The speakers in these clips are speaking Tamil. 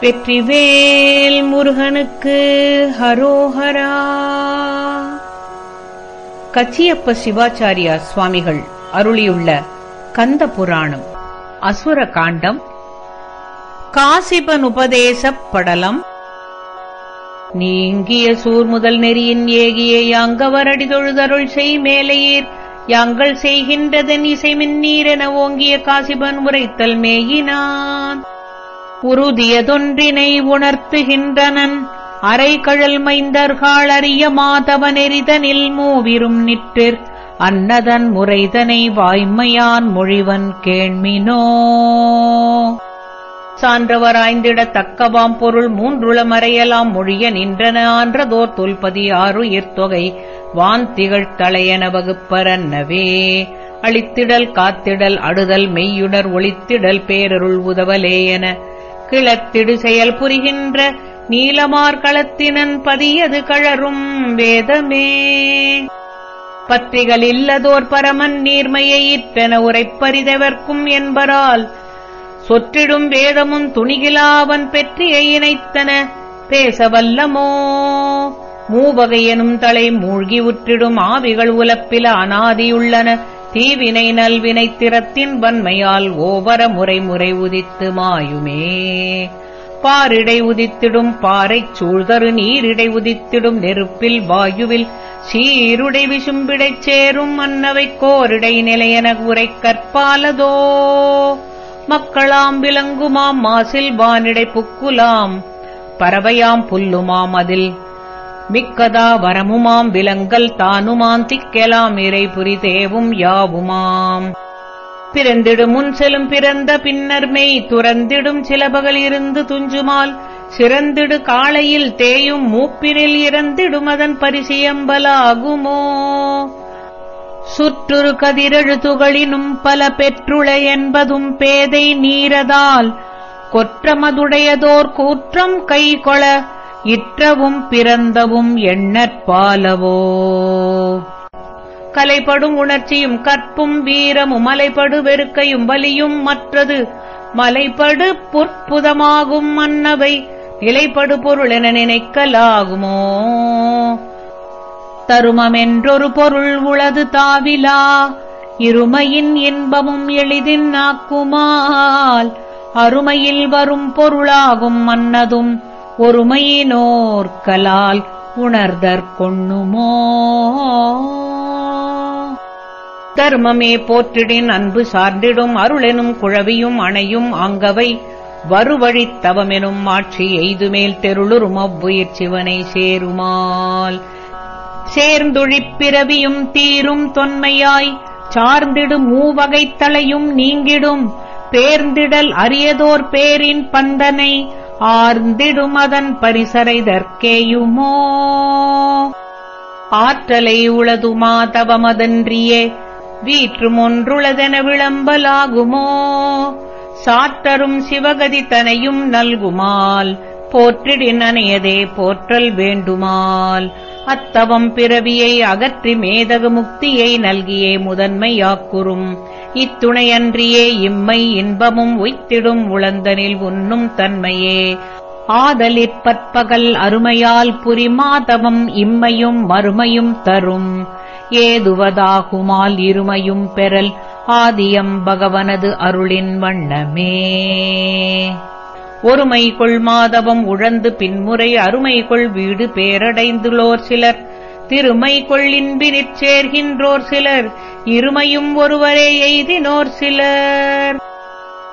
வெற்றிவேல் முருகனுக்கு ஹரோஹரா. கச்சியப்ப சிவாச்சாரியா சுவாமிகள் அருளியுள்ள கந்த புராணம் அசுர காண்டம் காசிபனுபதேசப் படலம். நீங்கிய சூர் முதல் நெறியின் ஏகிய யாங்கவரடி தொழுதருள் செய் மேலையீர். யாங்கள் செய்கின்றதன் இசை மின்னீரென ஓங்கிய காசிபன் உரைத்தல் மேயினான். உறுதியதொன்றினை உணர்த்துகின்றனன். அரைகழல் மைந்தர்காளறிய மாதவனெறிதனில் மூவிரும் நிற்றிர். அன்னதன் முறைதனை வாய்மையான் மொழிவன் கேண்மினோ. சான்றவராய்ந்திட தக்கவாம் பொருள் மூன்றுளமறையலாம் மொழிய நின்றன ஆன்றதோர் தொல்பதி ஆறு தொகை. வான்திகழ் தலையன வகுப்பரன்னவே அளித்திடல் காத்திடல் அடுதல் மெய்யுணர் ஒளித்திடல் பேரருள் உதவலேயன கிளத்திடு செயல் புரிகின்ற நீலமார்களத்தினன் பதியது கழரும் வேதமே. பற்றிகள் இல்லதோர் பரமன் நீர்மையை இற்றென உரைப்பரிதவர்க்கும் என்பரால் சொற்றிடும் வேதமும் துணிகிலாவன் பெற்றியை இணைத்தன பேசவல்லமோ மூவகையனும் தலை மூழ்கி உற்றிடும் ஆவிகள் உலப்பில அனாதியுள்ளன தீவினை நல்வினை திறத்தின் வன்மையால் ஓவர முறை முறை உதித்து மாயுமே. பாரிடை உதித்திடும் பாறைச் சூழ்தரு நீரிடை உதித்திடும் நெருப்பில் வாயுவில் சீருடை விசும்பிடைச் சேரும் அன்னவை கோரிடை நிலையென உரை கற்பாலதோ. மக்களாம் விலங்குமாம் மாசில் வானிடை புக்குலாம் பறவையாம் புல்லுமாம் அதில் மிக்கதா வரமுமாம் விலங்கல் தானுமாம் திக்கெலாம் இறை புரி தேவும் யாவுமாம். பிறந்திடும் முன் செலும் பிறந்த பின்னர் மெய் துறந்திடும் சிலபகல் இருந்து துஞ்சுமால் சிறந்திடு காளையில் தேயும் மூப்பினில் இறந்திடும் அதன் பரிசியம்பலாகுமோ? சுற்றுரு கதிரெழுத்துகளினும் பல பெற்றுள என்பதும் பேதை நீரதால் கொற்றமதுடையதோர் கூற்றம் கைகொள இற்றவும் பிறந்தவும் எண்ணற்பாலவோ கலைப்படும் உணர்ச்சியும் கற்பும் வீரமும் மலைப்படு வெறுக்கையும் வலியும் மற்றது மலைப்படு புற்புதமாகும் மன்னவை நிலைப்படு பொருள் என நினைக்கலாகுமோ. தருமமென்றொரு பொருள் உளது தாவிலா இருமையின் இன்பமும் எளிதின் ஆக்குமால் அருமையில் வரும் பொருளாகும் மன்னதும் ஒருமையினோர்கலால் உணர்தற்கொண்ணுமோ தர்மமே போற்றிடின் அன்பு சார்ந்திடும் அருளெனும் குழவியும் அணையும் அங்கவை வருவழித் தவமெனும் ஆட்சி எய்துமேல் தெருளுரும் அவ்வுயிர் சிவனை சேருமால். சேர்ந்துழிப்பிறவியும் தீரும் தொன்மையாய் சார்ந்திடும் மூவகைத் தலையும் நீங்கிடும். பேர்ந்திடல் அரியதோர் பேரின் பந்தனை ஆர்ந்திடுமதன் பரிசரைதற்கேயுமோ ஆற்றலை உளதுமா தவமதன்றியே வீற்றும் ஒன்றுளதென விளம்பலாகுமோ? சாற்றரும் சிவகதி தனையும் நல்குமால் போற்றிடின் அணையதே போற்றல் வேண்டுமால். அத்தவம் பிறவியை அகற்றி மேதக முக்தியை நல்கியே முதன்மையாக்குறும். இத்துணையன்றியே இம்மை இன்பமும் உய்த்திடும் உளந்தனில் உண்ணும் தன்மையே. ஆதலிற்பற்பகல் அருமையால் புரிமாதவம் இம்மையும் மறுமையும் தரும். ஏதுவதாகுமால் இருமையும் பெறல் ஆதியம் பகவனது அருளின் வண்ணமே. ஒருமை கொள் மாதவம் உழந்து பின்முறை அருமை கொள் வீடு பேரடைந்துள்ளோர் சிலர். திருமை கொள்ளின்பினிற் சேர்கின்றோர் சிலர். இருமையும் ஒருவரே எய்தினோர் சிலர்.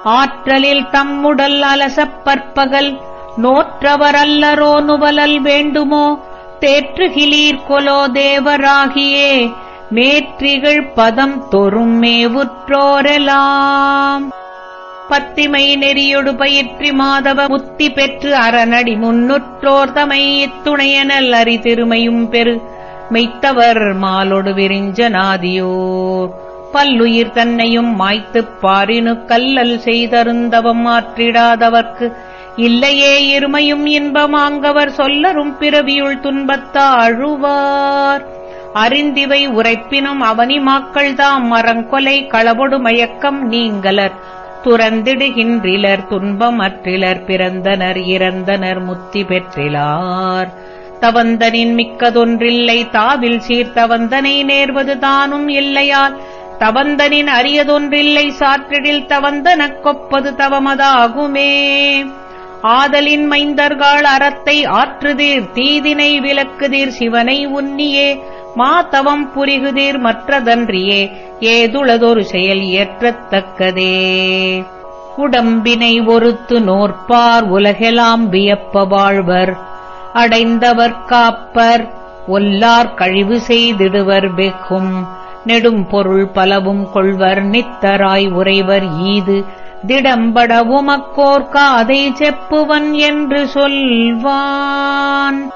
ஆற்றலில் தம்முடல் அலசப் பற்பகல். நோற்றவர் அல்லரோ நுவலல் வேண்டுமோ? தேற்றுகிலீர் கொலோ தேவராகியே. மேற்றிகள் பதம் தொறும் மேவுற்றோரெலாம். பத்திமை நெறியொடு பயிற்றி மாதவ முத்தி பெற்று அறநடி முன்னுற்றோர்தமை இத்துணையனல் அறி திருமையும் பெரு மெய்த்தவர் மாலொடு விரிஞ்சனாதியோர் பல்லுயிர் தன்னையும் மாய்த்துப் பாரினு கல்லல் செய்தருந்தவம் மாற்றிடாதவர்க்கு. இல்லையே இருமையும் இன்பமாங்கவர் சொல்லரும் பிறவியுள் துன்பத்தா அழுவார். அறிந்திவை உரைப்பினும் அவனி மாக்கள்தாம் மரங்கொலை களவொடு மயக்கம் நீங்கலர். துறந்திடுகின்றிலர் துன்பமற்றிலர் பிறந்தனர் இறந்தனர் முத்தி பெற்றிலார். தவந்தனின் மிக்கதொன்றில்லை தாவில் சீர்த்தவந்தனை நேர்வது தானும் இல்லையால். தவந்தனின் அரியதொன்றில்லை சாற்றிடில் தவந்தனக் கொப்பது தவமதாகுமே. ஆதலின் மைந்தர்கள் அறத்தை ஆற்றுதீர் தீதினை விலக்குதீர் சிவனை உன்னியே. மாதவம் புரிகுதீர் மற்றதன்றியே. ஏதுளதொரு செயல் ஏற்றத்தக்கதே. உடம்பினை ஒருத்து நோற்பார் உலகெலாம் வியப்ப வாழ்வர். அடைந்தவர் காப்பர் ஒல்லார் கழிவு செய்திடுவர் வெக்கும் நெடும் பொருள் பலவும் கொள்வர் நித்தராய் உறைவர் ஈது. திடம்படவும் அக்கோர்க்காதை செப்புவன் என்று சொல்வான்.